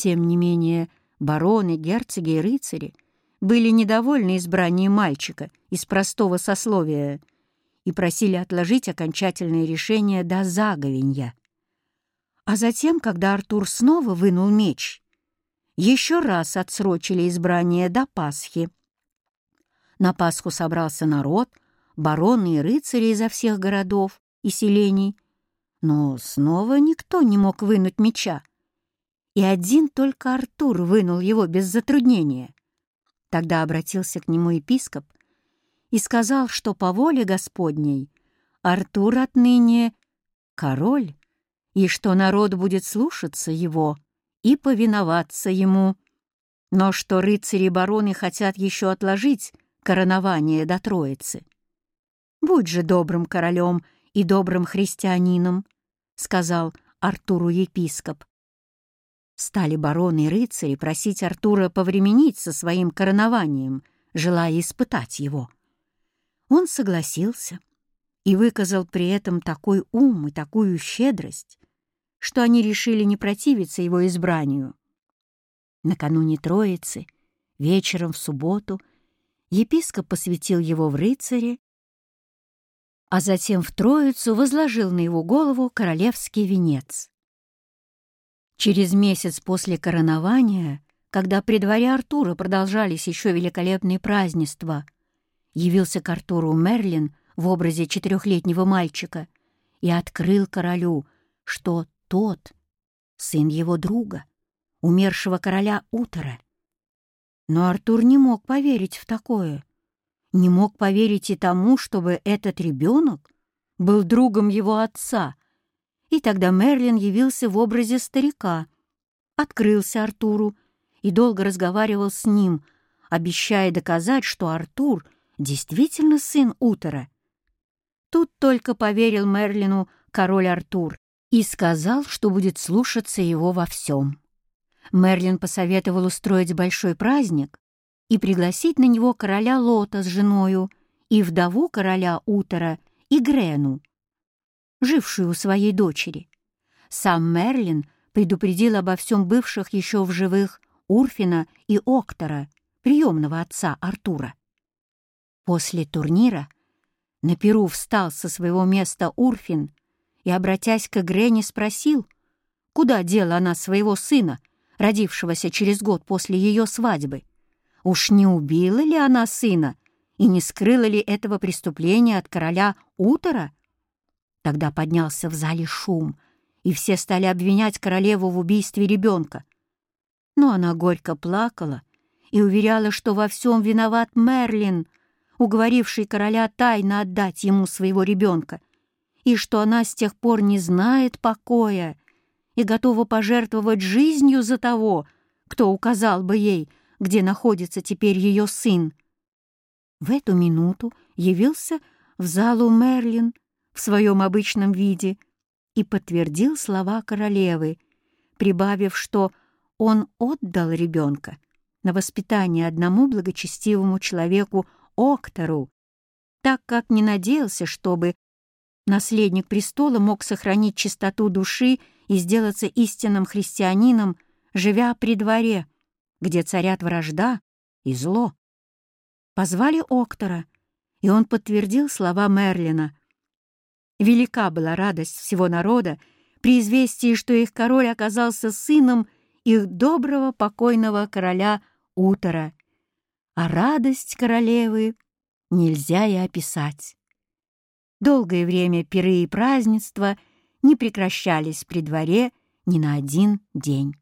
Тем не менее, бароны, герцоги и рыцари были недовольны избранием мальчика из простого сословия и просили отложить окончательное решение до заговенья. А затем, когда Артур снова вынул меч, еще раз отсрочили избрание до Пасхи. На Пасху собрался народ, бароны и рыцари изо всех городов и селений, но снова никто не мог вынуть меча, и один только Артур вынул его без затруднения. Тогда обратился к нему епископ и сказал, что по воле Господней Артур отныне король, и что народ будет слушаться его и повиноваться ему, но что рыцари и бароны хотят еще отложить коронование до Троицы. «Будь же добрым королем и добрым христианином», — сказал Артуру епископ. Стали бароны и рыцари просить Артура повременить со своим коронованием, желая испытать его. Он согласился и выказал при этом такой ум и такую щедрость, что они решили не противиться его избранию. Накануне Троицы, вечером в субботу, епископ посвятил его в рыцаре, а затем в Троицу возложил на его голову королевский венец. Через месяц после коронования, когда при дворе Артура продолжались еще великолепные празднества, явился к Артуру Мерлин в образе четырехлетнего мальчика и открыл королю, что тот — сын его друга, умершего короля Утора. Но Артур не мог поверить в такое, не мог поверить и тому, чтобы этот ребенок был другом его отца — и тогда Мерлин явился в образе старика, открылся Артуру и долго разговаривал с ним, обещая доказать, что Артур действительно сын Утора. Тут только поверил Мерлину король Артур и сказал, что будет слушаться его во всем. Мерлин посоветовал устроить большой праздник и пригласить на него короля Лота с женою и вдову короля Утора и Грену, жившую у своей дочери. Сам Мерлин предупредил обо всем бывших еще в живых Урфина и Октора, приемного отца Артура. После турнира на Перу встал со своего места Урфин и, обратясь к Грене, спросил, куда дела она своего сына, родившегося через год после ее свадьбы. Уж не убила ли она сына и не скрыла ли этого преступления от короля Утора, Тогда поднялся в зале шум, и все стали обвинять королеву в убийстве ребенка. Но она горько плакала и уверяла, что во всем виноват Мерлин, уговоривший короля тайно отдать ему своего ребенка, и что она с тех пор не знает покоя и готова пожертвовать жизнью за того, кто указал бы ей, где находится теперь ее сын. В эту минуту явился в залу Мерлин в своем обычном виде и подтвердил слова королевы, прибавив, что он отдал ребенка на воспитание одному благочестивому человеку Октору, так как не надеялся, чтобы наследник престола мог сохранить чистоту души и сделаться истинным христианином, живя при дворе, где царят вражда и зло. Позвали Октора, и он подтвердил слова Мерлина, Велика была радость всего народа при известии, что их король оказался сыном их доброго покойного короля Утора. А радость королевы нельзя и описать. Долгое время пиры и празднества не прекращались при дворе ни на один день.